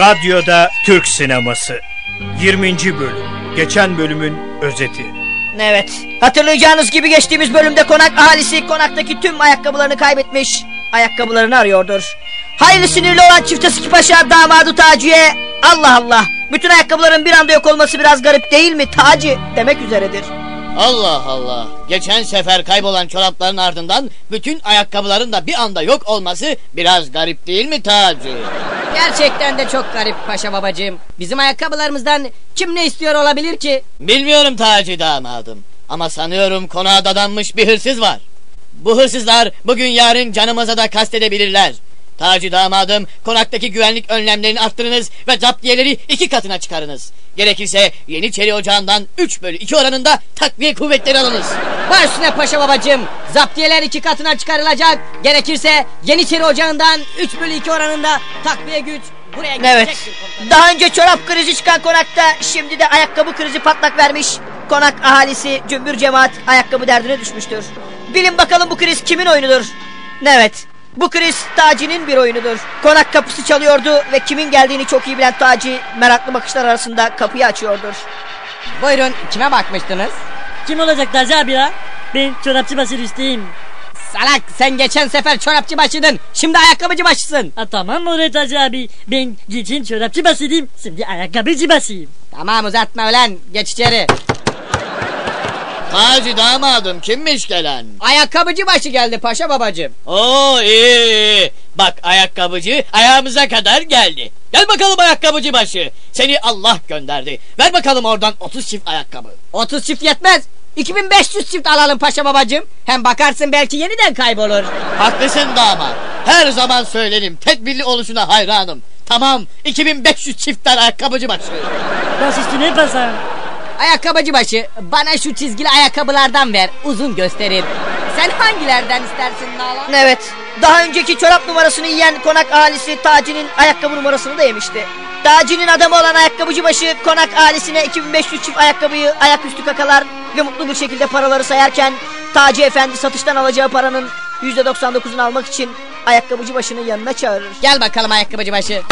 Radyoda Türk Sineması 20. Bölüm Geçen bölümün özeti Evet. Hatırlayacağınız gibi geçtiğimiz bölümde konak ahalisi konaktaki tüm ayakkabılarını kaybetmiş. Ayakkabılarını arıyordur. Hayli sinirli olan çifte Paşa damadı Taci'ye Allah Allah bütün ayakkabıların bir anda yok olması biraz garip değil mi Taci demek üzeredir. Allah Allah. Geçen sefer kaybolan çorapların ardından bütün ayakkabıların da bir anda yok olması biraz garip değil mi Taci? Gerçekten de çok garip paşa babacığım. Bizim ayakkabılarımızdan kim ne istiyor olabilir ki? Bilmiyorum Taci damadım. Ama sanıyorum konağa dadanmış bir hırsız var. Bu hırsızlar bugün yarın canımıza da kastedebilirler. Taci damadım konaktaki güvenlik önlemlerini arttırınız ve zaptiyeleri iki katına çıkarınız. Gerekirse Yeniçeri Ocağı'ndan 3 bölü 2 oranında takviye kuvvetleri alınız. Baş üstüne paşa babacığım. Zaptiyeler iki katına çıkarılacak. Gerekirse Yeniçeri Ocağı'ndan 3 bölü 2 oranında takviye güç buraya Evet. gelecektir komutanım. Daha önce çorap krizi çıkan konakta şimdi de ayakkabı krizi patlak vermiş. Konak ahalisi cümbür cemaat ayakkabı derdine düşmüştür. Bilin bakalım bu kriz kimin oyunudur? Evet. Bu kriz Taci'nin bir oyunudur. Konak kapısı çalıyordu ve kimin geldiğini çok iyi bilen Taci meraklı bakışlar arasında kapıyı açıyordur. Buyurun kime bakmıştınız? Kim olacak Taci abi ya? Ben çorapçı Basir Üsteyim. Salak sen geçen sefer çorapçı başıdın. Şimdi ayakkabıcı başısın. Ha, tamam mı oraya Taci abi? Ben geçen çorapçı Basir'im. Şimdi ayakkabıcı Basir'im. Tamam uzatma ulan geç içeri. Taci damadım kimmiş gelen? Ayakkabıcı başı geldi paşa babacığım. Oo iyi, iyi. Bak ayakkabıcı ayağımıza kadar geldi. Gel bakalım ayakkabıcı başı. Seni Allah gönderdi. Ver bakalım oradan 30 çift ayakkabı. 30 çift yetmez. 2500 çift alalım paşa babacığım. Hem bakarsın belki yeniden kaybolur. Haklısın damat. Her zaman söylerim. Tedbirli oluşuna hayranım. Tamam 2500 çiftler ayakkabıcı başı. Bas üstüne basar. Ayakkabıcı başı bana şu çizgili ayakkabılardan ver. Uzun gösterir. Sen hangilerden istersin Nalan? Evet. Daha önceki çorap numarasını yiyen konak ahalisi Taci'nin ayakkabı numarasını da yemişti. Taci'nin adamı olan ayakkabıcı başı konak ahalisine 2500 çift ayakkabıyı ayaküstü kakalar ve mutlu bir şekilde paraları sayarken Taci Efendi satıştan alacağı paranın %99'unu almak için ayakkabıcı başını yanına çağırır. Gel bakalım ayakkabıcı başı.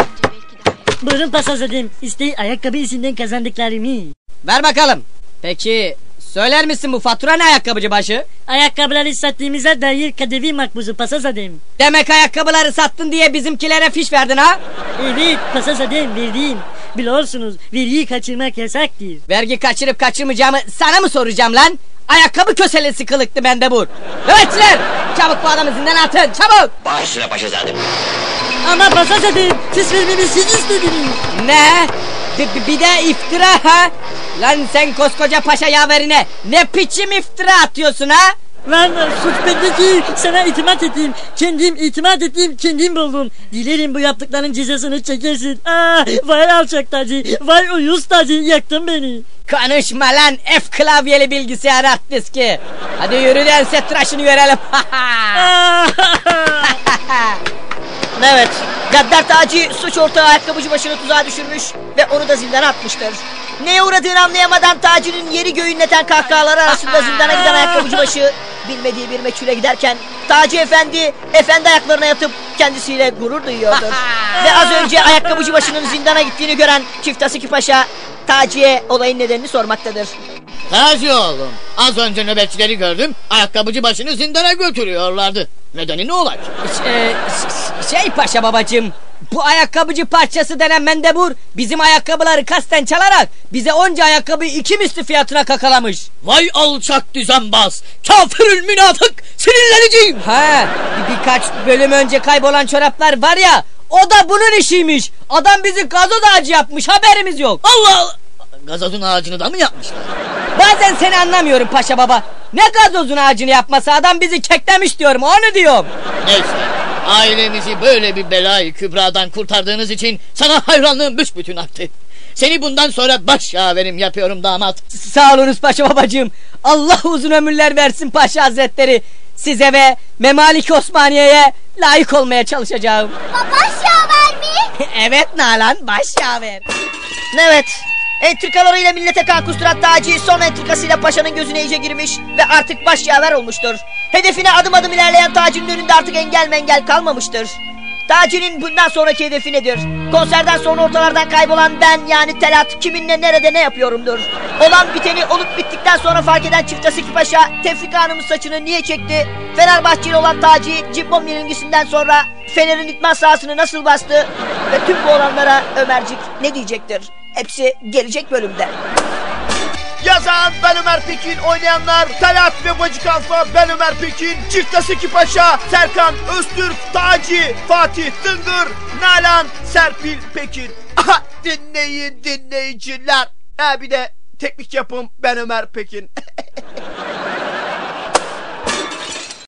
Buyurun pasazadım. İşte ayakkabı izinden kazandıklarımı. Ver bakalım. Peki söyler misin bu fatura ne ayakkabıcı başı? Ayakkabıları sattığımıza dair kadevi makbuzu pasazadım. Demek ayakkabıları sattın diye bizimkilere fiş verdin ha? Evet pasazadım verdiğim. Biliyorsunuz veriyi kaçırmak yasaktır. Vergi kaçırıp kaçırmayacağımı sana mı soracağım lan? Ayakkabı köselesi kılıklı bende bu. Nöbetçiler çabuk bu adamı zindana atın çabuk. Başüstüne paşazadım. Ama pasazadım siz vermemi siz istediniz. Ne? Bir, bir- de iftira ha? Lan sen koskoca paşa yaverine ne biçim iftira atıyorsun ha? Lan suç bende ki sana itimat ettim. Kendim itimat ettim kendim buldum. Dilerim bu yaptıkların cezasını çekersin. Ah, vay alçak tacı, vay uyuz tacı yaktın beni. Konuşma lan F klavyeli bilgisayar at diski. Hadi yürü de tıraşını görelim. Evet. Gaddar Taci suç ortağı ayakkabıcı başını tuzağa düşürmüş ve onu da zindana atmıştır. Neye uğradığını anlayamadan Taci'nin yeri göğü inleten kahkahaları arasında zindana giden ayakkabıcı başı bilmediği bir meçhule giderken Taci Efendi efendi ayaklarına yatıp kendisiyle gurur duyuyordur. ve az önce ayakkabıcı başının zindana gittiğini gören Çift Asiki Paşa Taci'ye olayın nedenini sormaktadır. Taci oğlum. Az önce nöbetçileri gördüm. Ayakkabıcı başını zindana götürüyorlardı. Nedeni ne olacak? Ee, şey paşa babacığım. Bu ayakkabıcı parçası denen mendebur bizim ayakkabıları kasten çalarak bize onca ayakkabıyı iki misli fiyatına kakalamış. Vay alçak düzenbaz. Kafirül münafık. Sinirleniciyim. Ha, bir, birkaç bölüm önce kaybolan çoraplar var ya o da bunun işiymiş. Adam bizi gazoz ağacı yapmış haberimiz yok. Allah Allah. Gazozun ağacını da mı yapmışlar? Bazen seni anlamıyorum paşa baba. Ne gazozun ağacını yapması adam bizi keklemiş diyorum onu diyorum. Neyse. Ailemizi böyle bir belayı kübradan kurtardığınız için sana hayranlığım büsbütün arttı. Seni bundan sonra baş yaverim yapıyorum damat. Sağ olunuz paşa babacığım. Allah uzun ömürler versin paşa hazretleri. Size ve Memalik Osmaniye'ye layık olmaya çalışacağım. Baş yaver mi? evet Nalan baş yaver. Evet. Entrikalarıyla millete kan kusturan Taci son entrikasıyla paşanın gözüne iyice girmiş ve artık baş yaver olmuştur. Hedefine adım adım ilerleyen Taci'nin önünde artık engel mengel kalmamıştır. Taci'nin bundan sonraki hedefi nedir? Konserden sonra ortalardan kaybolan ben yani Telat kiminle nerede ne yapıyorumdur? Olan biteni olup bittikten sonra fark eden çifte Sıkı Paşa Tefrika Hanım'ın saçını niye çekti? Fenerbahçeli olan Taci Cimbom yenilgisinden sonra Fener'in idman sahasını nasıl bastı? Ve tüm bu olanlara Ömercik ne diyecektir? Hepsi gelecek bölümde. Yazan ben Ömer Pekin, oynayanlar Talat ve Bacı Kalfa, ben Ömer Pekin, Çifte Seki Serkan Öztürk, Taci, Fatih Tıngır, Nalan, Serpil Pekin. Dinleyin dinleyiciler. Ha bir de teknik yapım ben Ömer Pekin.